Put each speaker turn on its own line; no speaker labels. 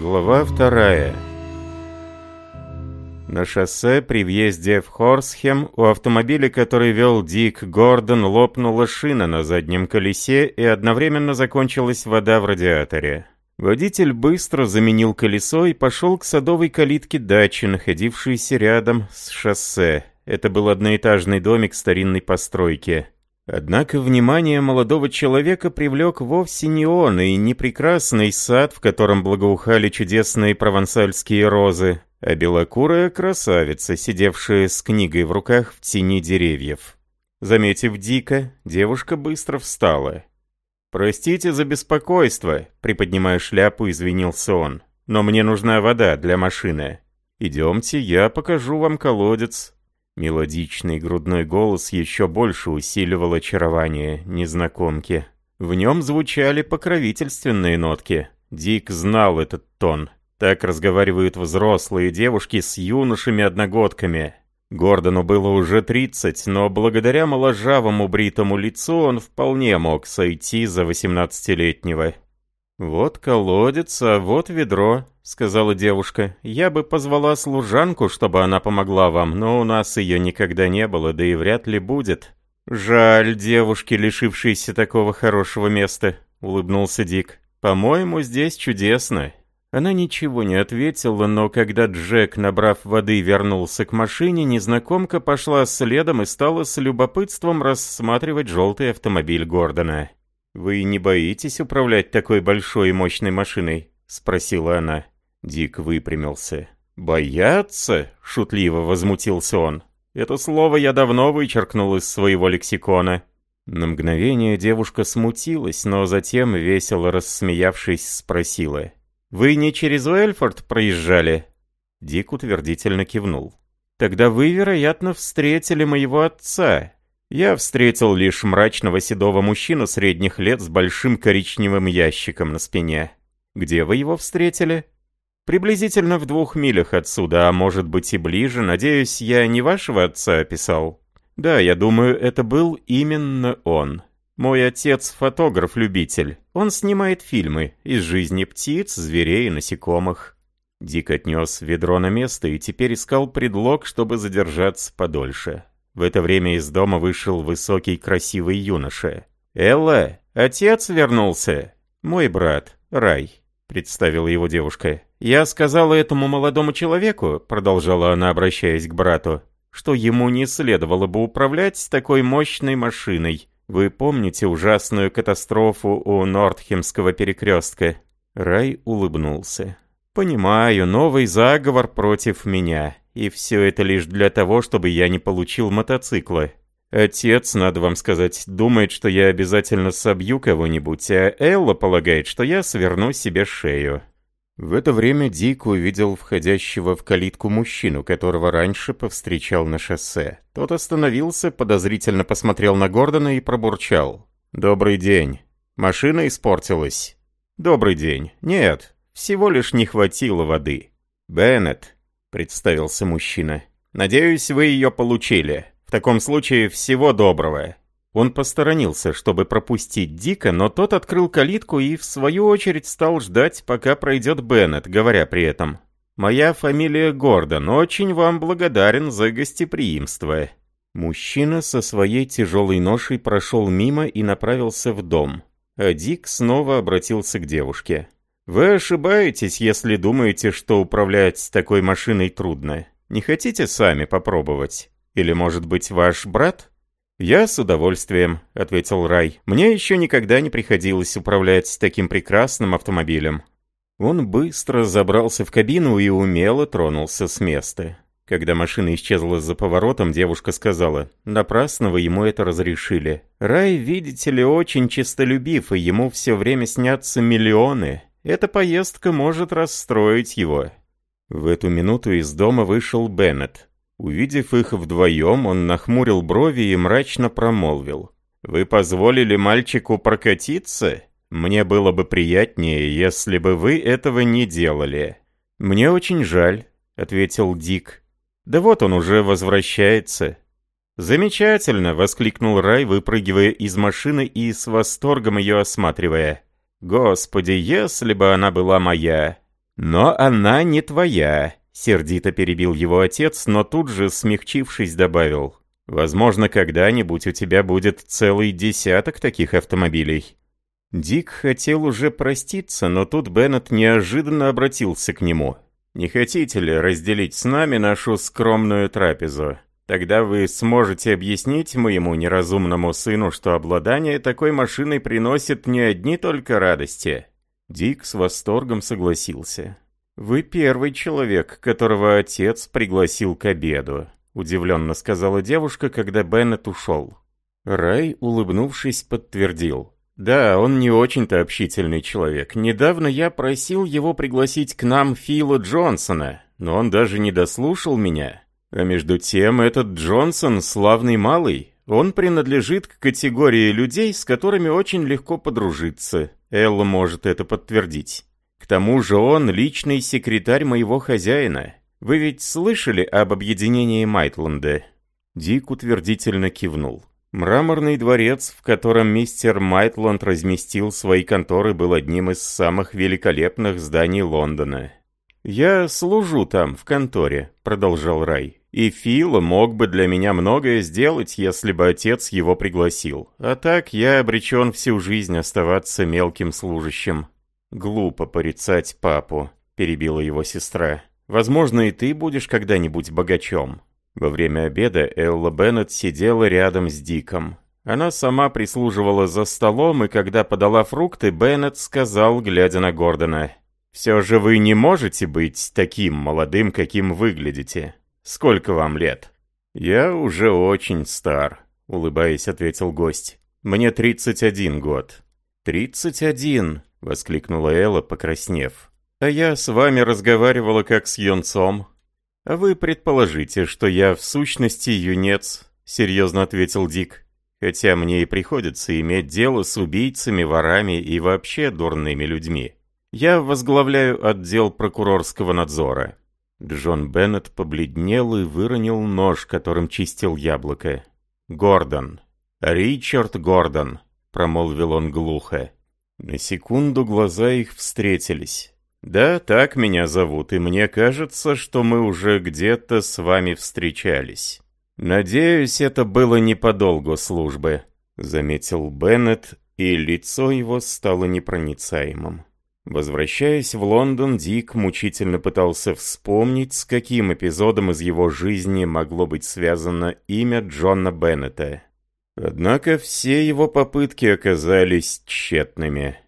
Глава вторая. На шоссе при въезде в Хорсхем у автомобиля, который вел Дик Гордон, лопнула шина на заднем колесе и одновременно закончилась вода в радиаторе. Водитель быстро заменил колесо и пошел к садовой калитке дачи, находившейся рядом с шоссе. Это был одноэтажный домик старинной постройки. Однако внимание молодого человека привлек вовсе не он и не прекрасный сад, в котором благоухали чудесные провансальские розы, а белокурая красавица, сидевшая с книгой в руках в тени деревьев. Заметив Дика, девушка быстро встала. «Простите за беспокойство», — приподнимая шляпу, извинился он. «Но мне нужна вода для машины. Идемте, я покажу вам колодец». Мелодичный грудной голос еще больше усиливал очарование незнакомки. В нем звучали покровительственные нотки. Дик знал этот тон. Так разговаривают взрослые девушки с юношами-одногодками. Гордону было уже 30, но благодаря моложавому бритому лицу он вполне мог сойти за 18-летнего. «Вот колодец, а вот ведро», — сказала девушка. «Я бы позвала служанку, чтобы она помогла вам, но у нас ее никогда не было, да и вряд ли будет». «Жаль девушки, лишившейся такого хорошего места», — улыбнулся Дик. «По-моему, здесь чудесно». Она ничего не ответила, но когда Джек, набрав воды, вернулся к машине, незнакомка пошла следом и стала с любопытством рассматривать желтый автомобиль Гордона. «Вы не боитесь управлять такой большой и мощной машиной?» — спросила она. Дик выпрямился. «Бояться?» — шутливо возмутился он. «Это слово я давно вычеркнул из своего лексикона». На мгновение девушка смутилась, но затем, весело рассмеявшись, спросила. «Вы не через Уэльфорд проезжали?» Дик утвердительно кивнул. «Тогда вы, вероятно, встретили моего отца. Я встретил лишь мрачного седого мужчину средних лет с большим коричневым ящиком на спине. Где вы его встретили? Приблизительно в двух милях отсюда, а может быть и ближе. Надеюсь, я не вашего отца описал. Да, я думаю, это был именно он. Мой отец фотограф-любитель. Он снимает фильмы из жизни птиц, зверей и насекомых. Дик отнес ведро на место и теперь искал предлог, чтобы задержаться подольше. В это время из дома вышел высокий красивый юноша. «Элла, отец вернулся?» «Мой брат, Рай», — представила его девушка. «Я сказала этому молодому человеку», — продолжала она, обращаясь к брату, «что ему не следовало бы управлять такой мощной машиной. Вы помните ужасную катастрофу у Нортхемского перекрестка?» Рай улыбнулся. «Понимаю, новый заговор против меня. И все это лишь для того, чтобы я не получил мотоцикла. Отец, надо вам сказать, думает, что я обязательно собью кого-нибудь, а Элла полагает, что я сверну себе шею». В это время Дик увидел входящего в калитку мужчину, которого раньше повстречал на шоссе. Тот остановился, подозрительно посмотрел на Гордона и пробурчал. «Добрый день. Машина испортилась». «Добрый день. Нет, всего лишь не хватило воды». «Беннет, — представился мужчина. «Надеюсь, вы ее получили. В таком случае всего доброго». Он посторонился, чтобы пропустить Дика, но тот открыл калитку и, в свою очередь, стал ждать, пока пройдет Беннет, говоря при этом. «Моя фамилия Гордон. Очень вам благодарен за гостеприимство». Мужчина со своей тяжелой ношей прошел мимо и направился в дом. А Дик снова обратился к девушке. Вы ошибаетесь, если думаете, что управлять такой машиной трудно. Не хотите сами попробовать? Или, может быть, ваш брат? «Я с удовольствием», — ответил Рай. «Мне еще никогда не приходилось управлять таким прекрасным автомобилем». Он быстро забрался в кабину и умело тронулся с места. Когда машина исчезла за поворотом, девушка сказала, «Напрасно вы ему это разрешили. Рай, видите ли, очень честолюбив, и ему все время снятся миллионы. Эта поездка может расстроить его». В эту минуту из дома вышел Беннет. Увидев их вдвоем, он нахмурил брови и мрачно промолвил. «Вы позволили мальчику прокатиться? Мне было бы приятнее, если бы вы этого не делали». «Мне очень жаль», — ответил Дик. «Да вот он уже возвращается». «Замечательно!» — воскликнул Рай, выпрыгивая из машины и с восторгом ее осматривая. Господи, если бы она была моя. «Но она не твоя», — сердито перебил его отец, но тут же, смягчившись, добавил. «Возможно, когда-нибудь у тебя будет целый десяток таких автомобилей». Дик хотел уже проститься, но тут Беннет неожиданно обратился к нему. «Не хотите ли разделить с нами нашу скромную трапезу? Тогда вы сможете объяснить моему неразумному сыну, что обладание такой машиной приносит не одни только радости». Дик с восторгом согласился. «Вы первый человек, которого отец пригласил к обеду», — удивленно сказала девушка, когда Беннет ушел. Рай, улыбнувшись, подтвердил. «Да, он не очень-то общительный человек. Недавно я просил его пригласить к нам Фила Джонсона, но он даже не дослушал меня. А между тем, этот Джонсон славный малый. Он принадлежит к категории людей, с которыми очень легко подружиться. Элла может это подтвердить. К тому же он личный секретарь моего хозяина. Вы ведь слышали об объединении Майтленда?» Дик утвердительно кивнул. Мраморный дворец, в котором мистер Майтланд разместил свои конторы, был одним из самых великолепных зданий Лондона. «Я служу там, в конторе», — продолжал Рай. «И Фил мог бы для меня многое сделать, если бы отец его пригласил. А так я обречен всю жизнь оставаться мелким служащим». «Глупо порицать папу», — перебила его сестра. «Возможно, и ты будешь когда-нибудь богачом». Во время обеда Элла Беннет сидела рядом с Диком. Она сама прислуживала за столом, и когда подала фрукты, Беннет сказал, глядя на Гордона, «Все же вы не можете быть таким молодым, каким выглядите. Сколько вам лет?» «Я уже очень стар», — улыбаясь, ответил гость. «Мне 31 год». «31», — воскликнула Элла, покраснев. «А я с вами разговаривала как с юнцом. «А вы предположите, что я в сущности юнец», — серьезно ответил Дик. «Хотя мне и приходится иметь дело с убийцами, ворами и вообще дурными людьми. Я возглавляю отдел прокурорского надзора». Джон Беннет побледнел и выронил нож, которым чистил яблоко. «Гордон. Ричард Гордон», — промолвил он глухо. На секунду глаза их встретились. «Да, так меня зовут, и мне кажется, что мы уже где-то с вами встречались. Надеюсь, это было не по долгу службы», — заметил Беннет, и лицо его стало непроницаемым. Возвращаясь в Лондон, Дик мучительно пытался вспомнить, с каким эпизодом из его жизни могло быть связано имя Джона Беннета. Однако все его попытки оказались тщетными.